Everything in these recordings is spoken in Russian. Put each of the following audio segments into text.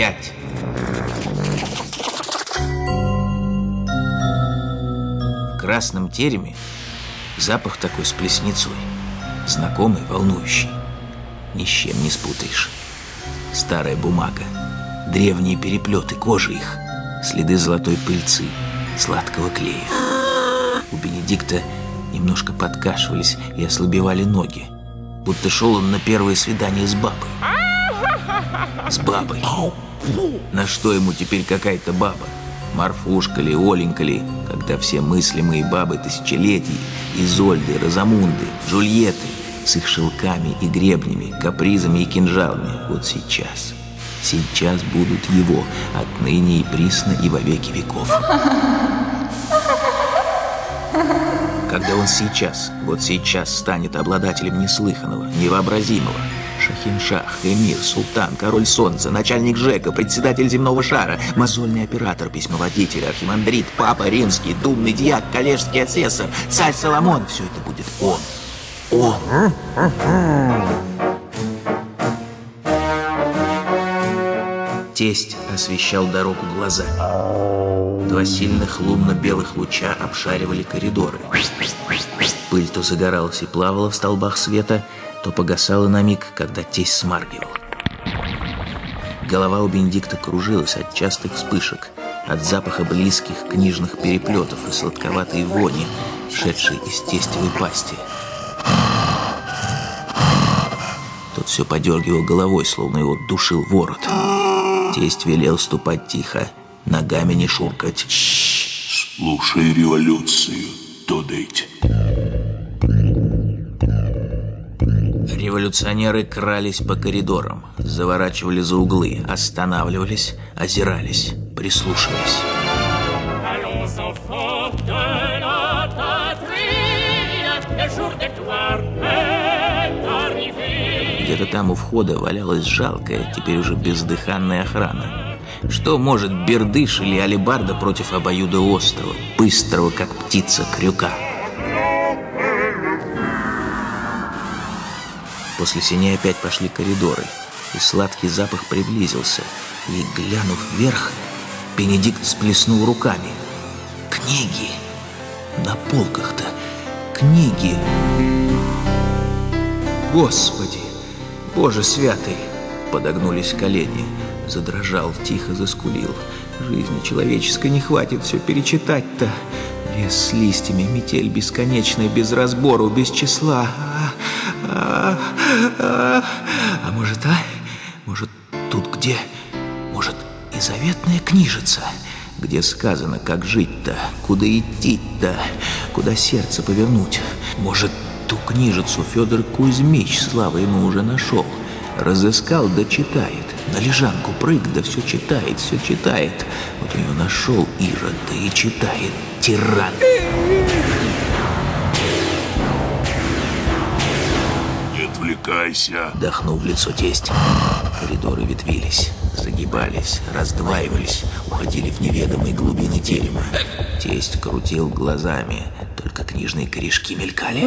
Стоять! В красном тереме запах такой с плесницой. Знакомый, волнующий. Ни с чем не спутаешь. Старая бумага, древние переплеты, кожи их, следы золотой пыльцы, сладкого клея. У Бенедикта немножко подкашивались и ослабевали ноги. Будто шел он на первое свидание с бабой. С бабой. На что ему теперь какая-то баба? Марфушка ли, Оленька ли, когда все мыслимые бабы тысячелетий, Изольды, Розамунды, Джульетты, с их шелками и гребнями, капризами и кинжалами, вот сейчас, сейчас будут его, отныне и присно и во веки веков. Когда он сейчас, вот сейчас станет обладателем неслыханного, невообразимого, Шахиншах, эмир, султан, король солнца, начальник ЖЭКа, председатель земного шара, мозольный оператор, письмоводитель, архимандрит, папа римский, думный дьяк, коллежский асессор, царь Соломон. Все это будет он. Он. Тесть освещал дорогу глазами. Два сильных лунно-белых луча обшаривали коридоры. Пыль то загоралась и плавала в столбах света, то погасала на миг, когда тесть смаргивал. Голова у Бенедикта кружилась от частых вспышек, от запаха близких книжных переплетов и сладковатой вони, шедшей из тестевой пасти. Тот все подергивал головой, словно его душил ворот. Тесть велел ступать тихо, ногами не шуркать. Слушай революцию, Тодыть. Революционеры крались по коридорам, заворачивали за углы, останавливались, озирались, прислушивались. Где-то там у входа валялась жалкая, теперь уже бездыханная охрана. Что может бердыш или алебарда против обоюда острова, быстрого, как птица крюка? После синей опять пошли коридоры, и сладкий запах приблизился, и, глянув вверх, Бенедикт сплеснул руками. Книги! На полках-то книги! Господи! Боже святый! Подогнулись колени. Задрожал, тихо заскулил. Жизни человеческой не хватит все перечитать-то. Лес с листьями, метель бесконечная, без разбору, без числа. А, а, может, а? Может, тут где? Может, и заветная книжица? Где сказано, как жить-то, куда идти-то, куда сердце повернуть? Может, ту книжицу Федор Кузьмич, слава ему, уже нашел. Разыскал, да читает. На лежанку прыг, да все читает, все читает. Вот ее нашел Ирод, да и читает. Тиран. Отвлекайся. Дохнул в лицо тесть. Коридоры ветвились, загибались, раздваивались, уходили в неведомые глубины терема. Тесть крутил глазами, только книжные корешки мелькали.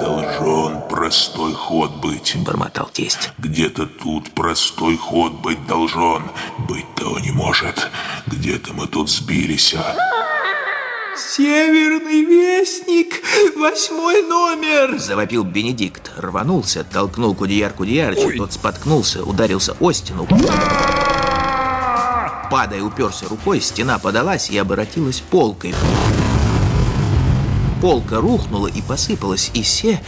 Должен простой ход быть. Бормотал тесть. Где-то тут простой ход быть должен. Быть того не может. Где-то мы тут сбились. а. «Северный вестник, восьмой номер!» Завопил Бенедикт, рванулся, толкнул Кудеяр Кудеярыча, тот споткнулся, ударился о стену. Падая, уперся рукой, стена подалась и оборотилась полкой. Полка рухнула и посыпалась, и се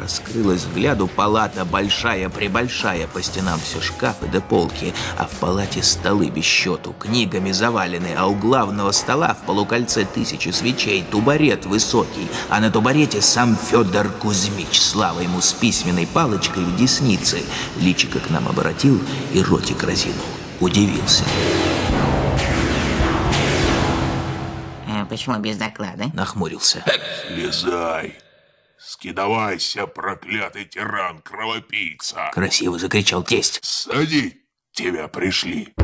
раскрылась взгляду палата большая-пребольшая, по стенам все шкафы да полки, а в палате столы без счету, книгами завалены, а у главного стола в полукольце тысячи свечей тубарет высокий, а на тубарете сам Федор Кузьмич, слава ему с письменной палочкой в деснице, личико к нам оборотил и ротик разинул. Удивился. А почему без доклада? Нахмурился. Слезай. Скидавайся, проклятый тиран, кровопийца. Красиво закричал тесть. Сади, тебя пришли.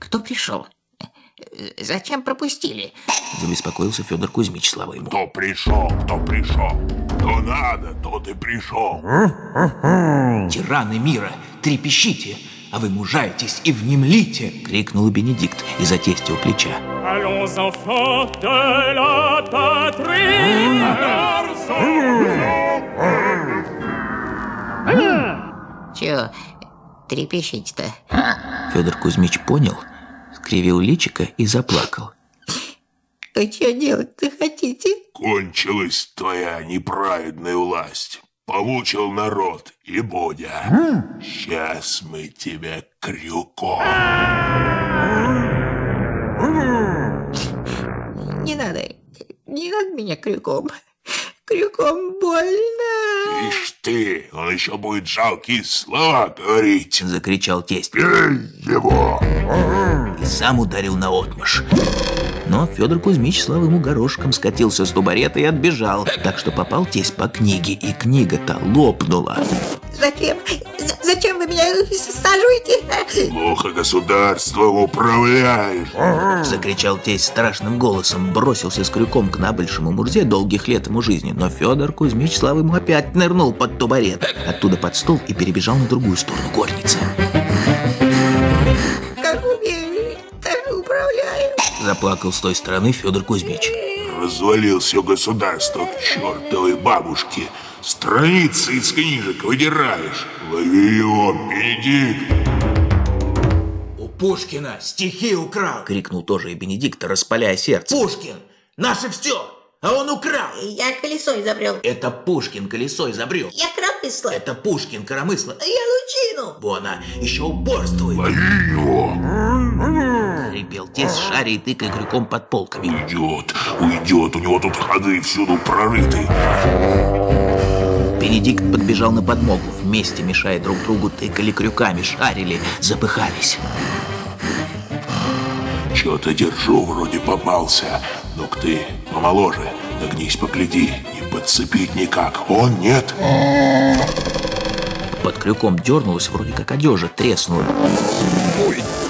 Кто пришел? Зачем пропустили? Забеспокоился Федор Кузьмич, слава ему. Кто пришел, кто пришел? Что надо, то ты пришел. Тираны мира, трепещите, а вы мужайтесь и внемлите!» — крикнул Бенедикт из-за тестя у плеча. Чё, трепещите-то? Федор Кузьмич понял, скривил личико и заплакал. Вы чё делать-то хотите? Кончилась твоя неправедная власть. Помучил народ и Бодя. Сейчас мы тебя крюком. Не надо, не надо меня крюком. Крюком больно. Ишь ты, он еще будет жалкие слова говорить. Закричал тесть Бей его! и сам ударил на отмышь. Но Федор Кузьмич слава ему горошком скатился с тубарета и отбежал, так что попал тесть по книге, и книга-то лопнула. Зачем? Зачем вы меня саживаете? Плохо государством управляешь. Закричал тесть страшным голосом, бросился с крюком к набольшему Мурзе долгих лет ему жизни, но Федор Кузьмич слава ему опять нырнул под тубарет, оттуда под стол и перебежал на другую сторону горницы. Как умею, так и управляю. Заплакал с той стороны Федор Кузьмич. Развалил все государство к чертовой бабушке. Страницы из книжек выдираешь. Лови его, Бенедикт. У Пушкина стихи украл. Крикнул тоже и Бенедикт, распаляя сердце. Пушкин, наше все, а он украл. Я колесо изобрел. Это Пушкин колесо изобрел. Я коромысло. Это Пушкин коромысло. Я лучину. Вон она, еще упорствует. Лови его. Репел тесть, шаря и тыкая крюком под полками. Уйдет, уйдет. У него тут ходы всюду прорыты. Бенедикт подбежал на подмогу. Вместе, мешая друг другу, тыкали крюками, шарили, запыхались. Че-то держу, вроде попался. Ну-ка ты помоложе, нагнись, погляди. Не подцепить никак. Он нет. Под крюком дернулась, вроде как одежа треснула.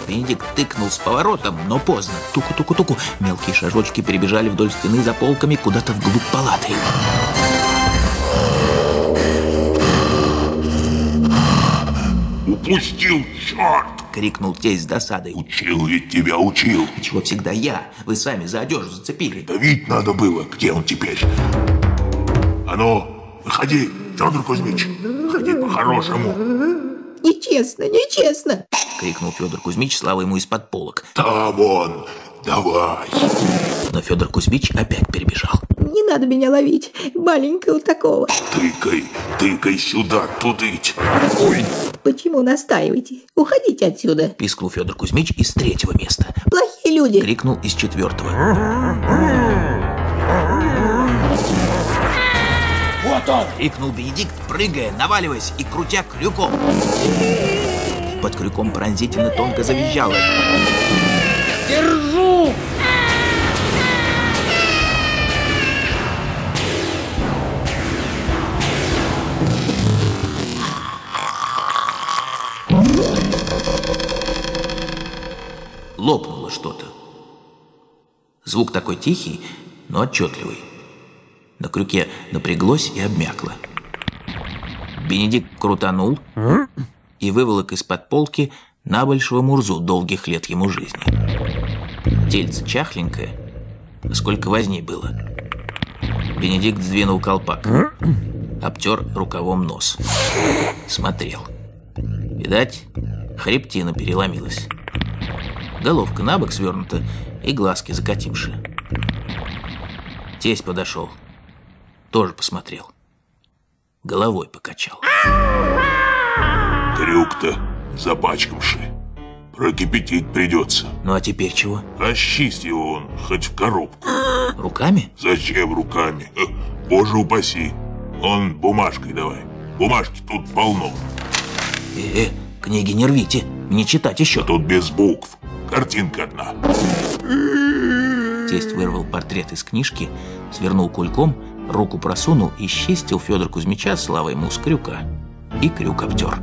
Бенедикт тыкнул с поворотом, но поздно. Туку-туку-туку. Мелкие шажочки перебежали вдоль стены за полками куда-то вглубь палаты. Упустил, черт! Крикнул тесть с досадой. Учил ведь тебя, учил. А чего всегда я? Вы сами за одежду зацепили. Давить надо было. Где он теперь? А ну, выходи, Федор Кузьмич. Выходи по-хорошему. Нечестно, нечестно. Крикнул Федор Кузьмич, слава ему из-под полок. Там он. Давай. Но Федор Кузьмич опять перебежал. Не надо меня ловить, маленького такого. Тыкай, тыкай сюда, тудыть. Почему настаиваете? Уходите отсюда. Пискнул Федор Кузьмич из третьего места. Плохие люди. Крикнул из четвертого. Вот он. Крикнул Бенедикт, прыгая, наваливаясь и крутя крюком. Под крюком пронзительно тонко завизжало. Звук такой тихий, но отчетливый. На крюке напряглось и обмякло. Бенедикт крутанул и выволок из-под полки на большого Мурзу долгих лет ему жизни. Тельце чахленькое, сколько возни было. Бенедикт сдвинул колпак, обтер рукавом нос. Смотрел. Видать, хребтина переломилась. Головка на бок свернута и глазки закативши. Тесть подошел. Тоже посмотрел. Головой покачал. Трюк-то запачкавший. Прокипятить придется. Ну а теперь чего? Расчисть его он, хоть в коробку. Руками? Зачем руками? Боже упаси. Он бумажкой давай. Бумажки тут полно. Э-э, книги не рвите. Не читать еще. Тут без букв. Картинка одна. Тесть вырвал портрет из книжки, свернул кульком, руку просунул и счистил Федор Кузьмича, слава ему, с крюка. И крюк обтер.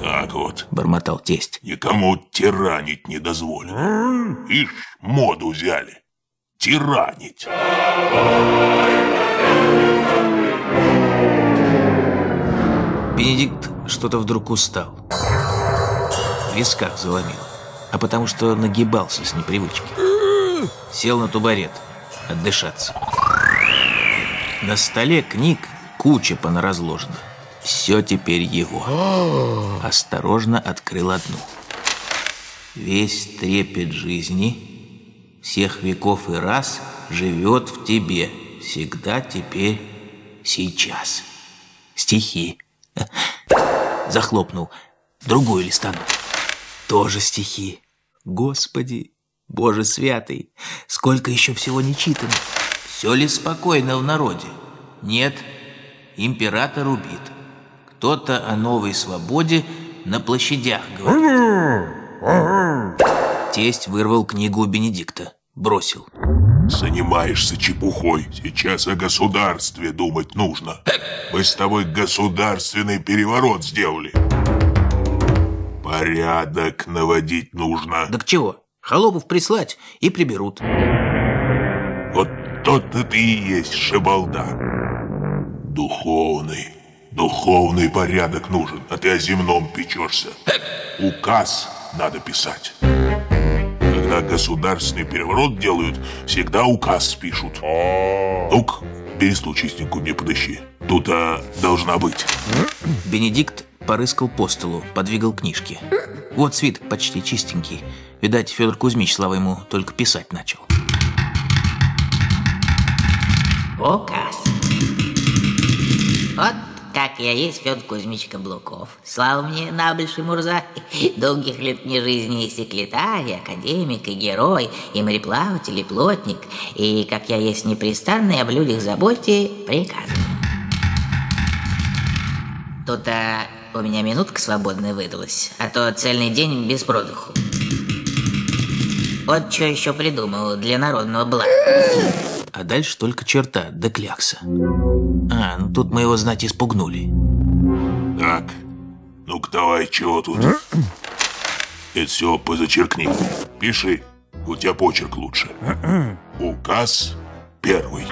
Так вот. Бормотал тесть. Никому тиранить не дозволено. Ишь, моду взяли. тиранить. Бенедикт что-то вдруг устал. В висках заломило. А потому что нагибался с непривычки. Сел на тубарет. Отдышаться. На столе книг куча понаразложена. Все теперь его. Осторожно открыл одну. Весь трепет жизни, всех веков и раз живет в тебе. Всегда теперь сейчас. Стихи. Захлопнул. Другую листанул. Тоже стихи. Господи, Боже святый, сколько еще всего не читано. Все ли спокойно в народе? Нет, император убит. Кто-то о новой свободе на площадях говорит. Тесть вырвал книгу у Бенедикта, бросил. Занимаешься чепухой. Сейчас о государстве думать нужно. Мы с тобой государственный переворот сделали. Порядок наводить нужно. Так чего? Холопов прислать и приберут. Вот тот-то ты и есть шибалда. Духовный, духовный порядок нужен, а ты о земном печешься. Указ надо писать. Когда государственный переворот делают, всегда указ пишут. Ну-ка, бересту чистенькую мне подыщи. Тут а, должна быть. Бенедикт порыскал по столу, подвигал книжки. Вот свиток почти чистенький. Видать, Федор Кузьмич, слава ему, только писать начал. Указ. Вот как я есть Федор Кузьмич Каблуков. Слава мне, набольший Мурза, долгих лет мне жизни и секретарь, и академик, и герой, и мореплаватель, и плотник. И как я есть непрестанный, об людях заботе приказываю. Тут-то у меня минутка свободная выдалась, а то цельный день без продыху. Вот что еще придумал для народного блага. А дальше только черта да клякса. А, ну тут мы его, знать, испугнули. Так, ну-ка давай, чего тут? Это все позачеркни. Пиши, у тебя почерк лучше. Указ первый.